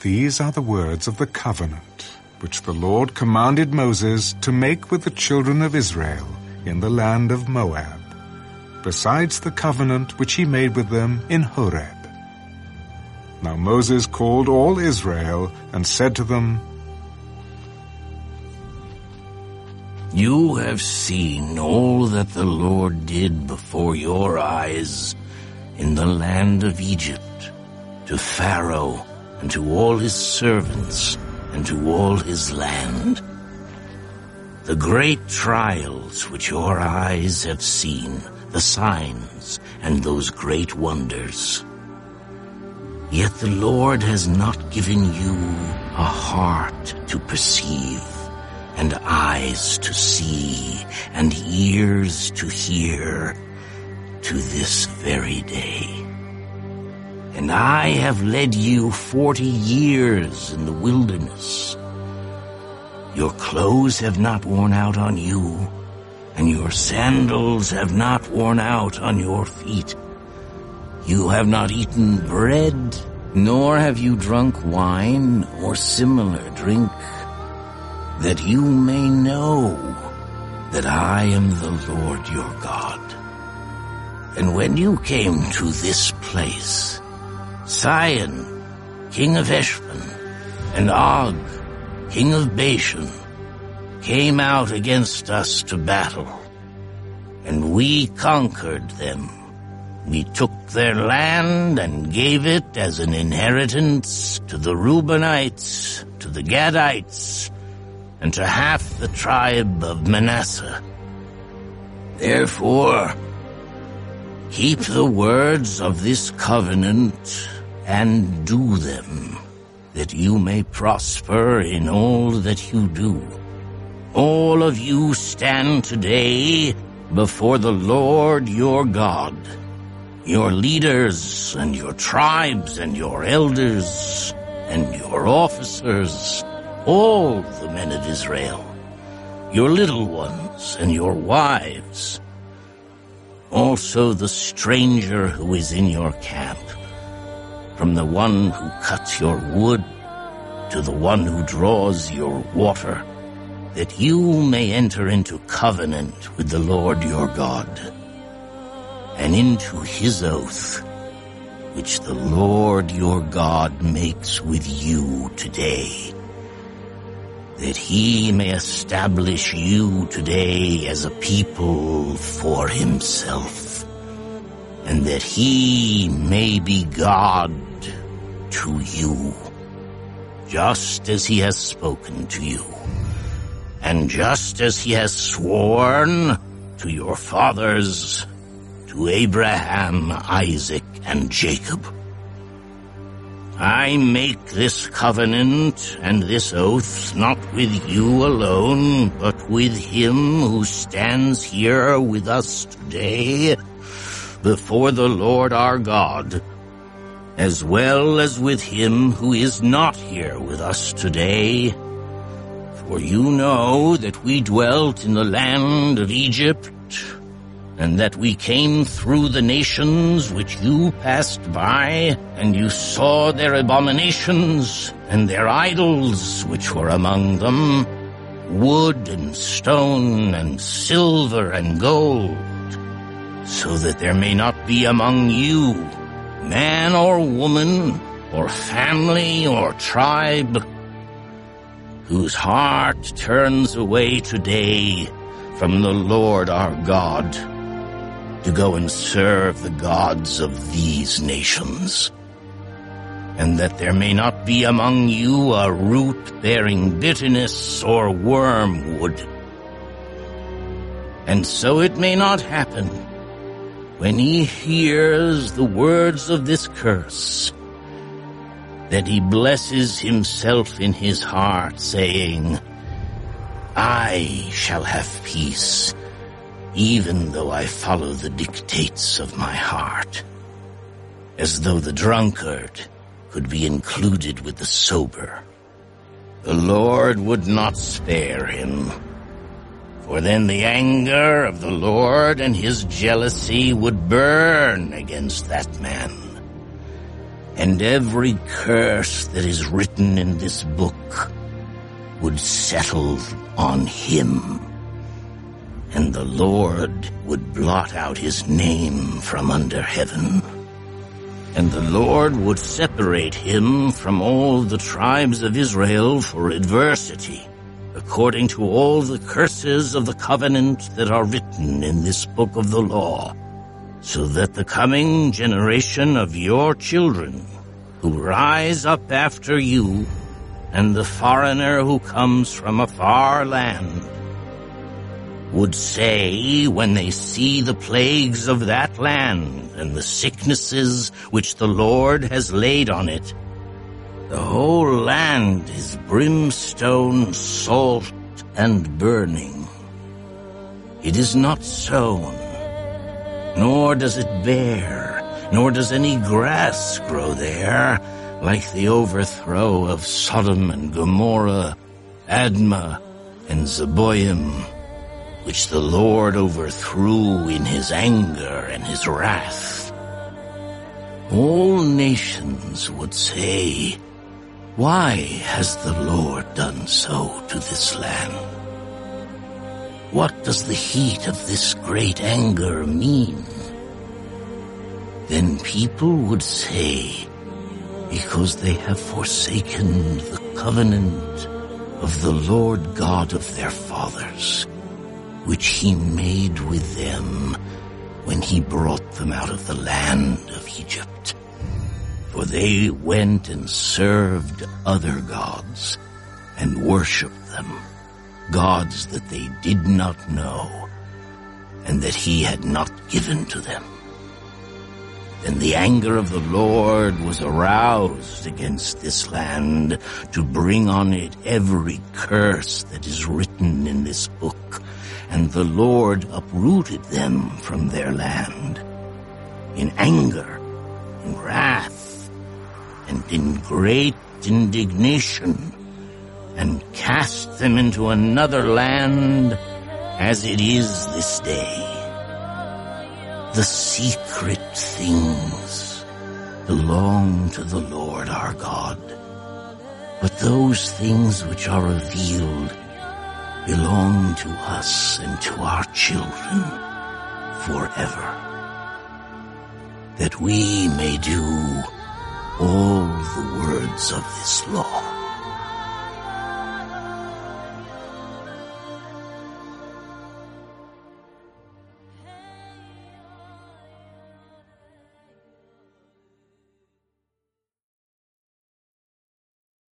These are the words of the covenant which the Lord commanded Moses to make with the children of Israel in the land of Moab, besides the covenant which he made with them in Horeb. Now Moses called all Israel and said to them, You have seen all that the Lord did before your eyes in the land of Egypt, to Pharaoh and to all his servants and to all his land. The great trials which your eyes have seen, the signs and those great wonders. Yet the Lord has not given you a heart to perceive and eyes to see, and ears to hear, to this very day. And I have led you forty years in the wilderness. Your clothes have not worn out on you, and your sandals have not worn out on your feet. You have not eaten bread, nor have you drunk wine or similar drink that you may know that I am the Lord your God. And when you came to this place, Sihon, king of Heshbon, and Og, king of Bashan, came out against us to battle, and we conquered them. We took their land and gave it as an inheritance to the Reubenites, to the Gadites, and to half the tribe of Manasseh. Therefore, keep the words of this covenant and do them, that you may prosper in all that you do. All of you stand today before the Lord your God, your leaders and your tribes and your elders and your officers, all the men of Israel, your little ones and your wives, also the stranger who is in your camp, from the one who cuts your wood to the one who draws your water, that you may enter into covenant with the Lord your God, and into his oath, which the Lord your God makes with you today that he may establish you today as a people for himself, and that he may be God to you, just as he has spoken to you, and just as he has sworn to your fathers, to Abraham, Isaac, and Jacob. I make this covenant and this oath not with you alone, but with him who stands here with us today before the Lord our God, as well as with him who is not here with us today. For you know that we dwelt in the land of Egypt, and that we came through the nations which you passed by, and you saw their abominations and their idols which were among them, wood and stone and silver and gold, so that there may not be among you man or woman or family or tribe whose heart turns away today from the Lord our God to go and serve the gods of these nations. And that there may not be among you a root bearing bitterness or wormwood. And so it may not happen when he hears the words of this curse that he blesses himself in his heart, saying, I shall have peace even though I follow the dictates of my heart, as though the drunkard could be included with the sober. The Lord would not spare him, for then the anger of the Lord and his jealousy would burn against that man, and every curse that is written in this book would settle on him. And the Lord would blot out his name from under heaven. And the Lord would separate him from all the tribes of Israel for adversity, according to all the curses of the covenant that are written in this book of the law so that the coming generation of your children who rise up after you and the foreigner who comes from a far land would say when they see the plagues of that land and the sicknesses which the Lord has laid on it, the whole land is brimstone, salt, and burning. It is not sown, nor does it bear, nor does any grass grow there, like the overthrow of Sodom and Gomorrah, Admah and Zeboiim, which the Lord overthrew in his anger and his wrath. All nations would say, Why has the Lord done so to this land? What does the heat of this great anger mean? Then people would say, because they have forsaken the covenant of the Lord God of their fathers, which he made with them when he brought them out of the land of Egypt. For they went and served other gods and worshipped them gods that they did not know and that he had not given to them. Then the anger of the Lord was aroused against this land to bring on it every curse that is written in this book. And the Lord uprooted them from their land in anger, in wrath, and in great indignation and cast them into another land as it is this day. The secret things belong to the Lord our God, but those things which are revealed belong to us and to our children forever, that we may do all the words of this law.